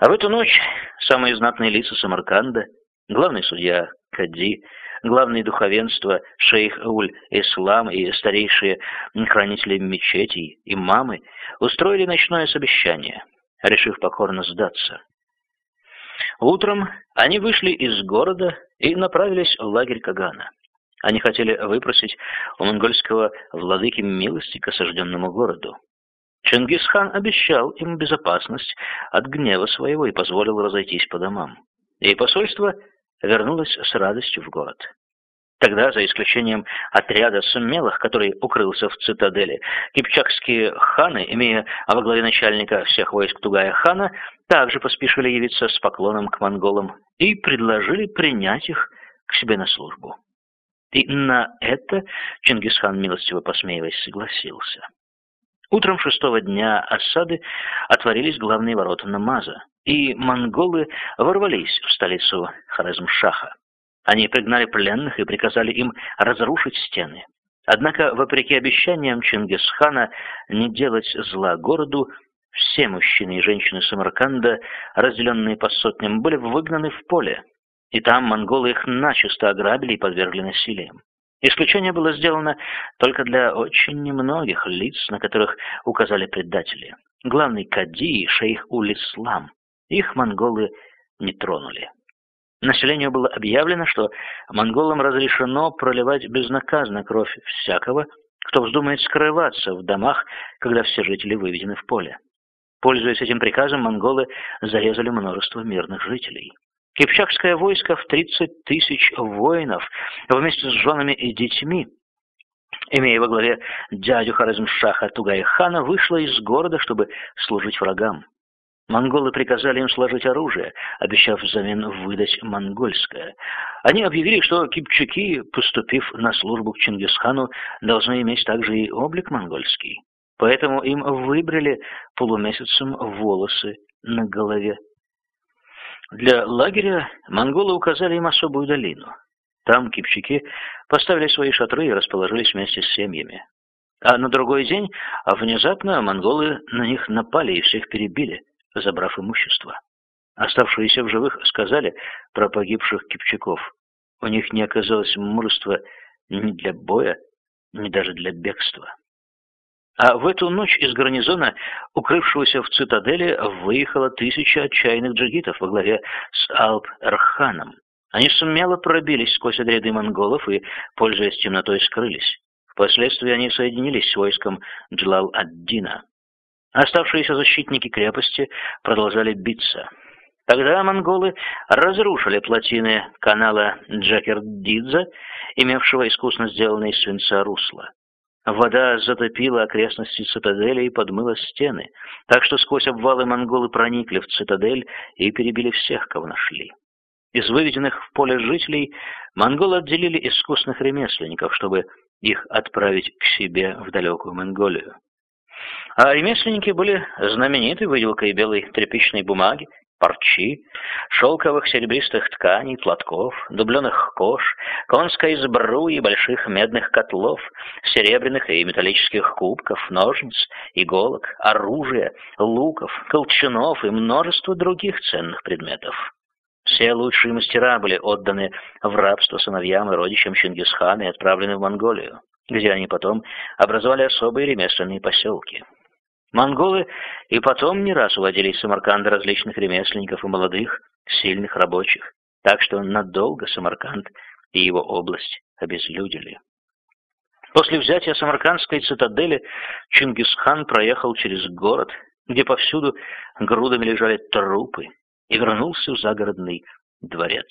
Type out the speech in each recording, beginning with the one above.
А в эту ночь самые знатные лица Самарканда, главный судья Кади, главное духовенство, шейх Уль-Ислам и старейшие хранители мечетей, имамы, устроили ночное совещание, решив покорно сдаться. Утром они вышли из города и направились в лагерь Кагана. Они хотели выпросить у монгольского владыки милости к осажденному городу. Чингисхан обещал им безопасность от гнева своего и позволил разойтись по домам. И посольство вернулось с радостью в город. Тогда, за исключением отряда смелых, который укрылся в цитадели, кипчакские ханы, имея во главе начальника всех войск Тугая хана, также поспешили явиться с поклоном к монголам и предложили принять их к себе на службу. И на это Чингисхан, милостиво посмеиваясь, согласился. Утром шестого дня осады отворились главные ворота Намаза, и монголы ворвались в столицу Хорезмшаха. Они пригнали пленных и приказали им разрушить стены. Однако, вопреки обещаниям Чингисхана не делать зла городу, все мужчины и женщины Самарканда, разделенные по сотням, были выгнаны в поле, и там монголы их начисто ограбили и подвергли насилиям. Исключение было сделано только для очень немногих лиц, на которых указали предатели. Главный кади и шейх Улислам. Их монголы не тронули. Населению было объявлено, что монголам разрешено проливать безнаказанно кровь всякого, кто вздумает скрываться в домах, когда все жители выведены в поле. Пользуясь этим приказом, монголы зарезали множество мирных жителей. Кипчакское войско в 30 тысяч воинов вместе с женами и детьми, имея во главе дядю Хорезмшаха Тугай-хана, вышло из города, чтобы служить врагам. Монголы приказали им сложить оружие, обещав взамен выдать монгольское. Они объявили, что кипчаки, поступив на службу к Чингисхану, должны иметь также и облик монгольский. Поэтому им выбрали полумесяцем волосы на голове. Для лагеря монголы указали им особую долину. Там кипчаки поставили свои шатры и расположились вместе с семьями. А на другой день внезапно монголы на них напали и всех перебили – забрав имущество. Оставшиеся в живых сказали про погибших кипчаков. У них не оказалось мужества ни для боя, ни даже для бегства. А в эту ночь из гарнизона, укрывшегося в цитадели, выехала тысяча отчаянных джигитов во главе с Алп-Эрханом. Они смело пробились сквозь ряды монголов и, пользуясь темнотой, скрылись. Впоследствии они соединились с войском Джлал-ад-Дина. Оставшиеся защитники крепости продолжали биться. Тогда монголы разрушили плотины канала Джакердидзе, имевшего искусно сделанное из свинца русло. Вода затопила окрестности цитадели и подмыла стены, так что сквозь обвалы монголы проникли в цитадель и перебили всех, кого нашли. Из выведенных в поле жителей монголы отделили искусных ремесленников, чтобы их отправить к себе в далекую Монголию. А ремесленники были знамениты выделкой белой тряпичной бумаги, парчи, шелковых серебристых тканей, платков, дубленых кож, конской сбруи больших медных котлов, серебряных и металлических кубков, ножниц, иголок, оружия, луков, колчанов и множество других ценных предметов. Все лучшие мастера были отданы в рабство сыновьям и родичам Чингисхана и отправлены в Монголию, где они потом образовали особые ремесленные поселки. Монголы и потом не раз уводили из Самарканда различных ремесленников и молодых, сильных рабочих, так что надолго Самарканд и его область обезлюдили. После взятия Самаркандской цитадели Чингисхан проехал через город, где повсюду грудами лежали трупы, и вернулся в загородный дворец.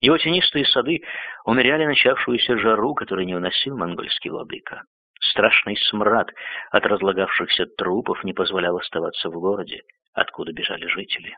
Его тенистые сады умеряли начавшуюся жару, которую не уносил монгольский владыка. Страшный смрад от разлагавшихся трупов не позволял оставаться в городе, откуда бежали жители.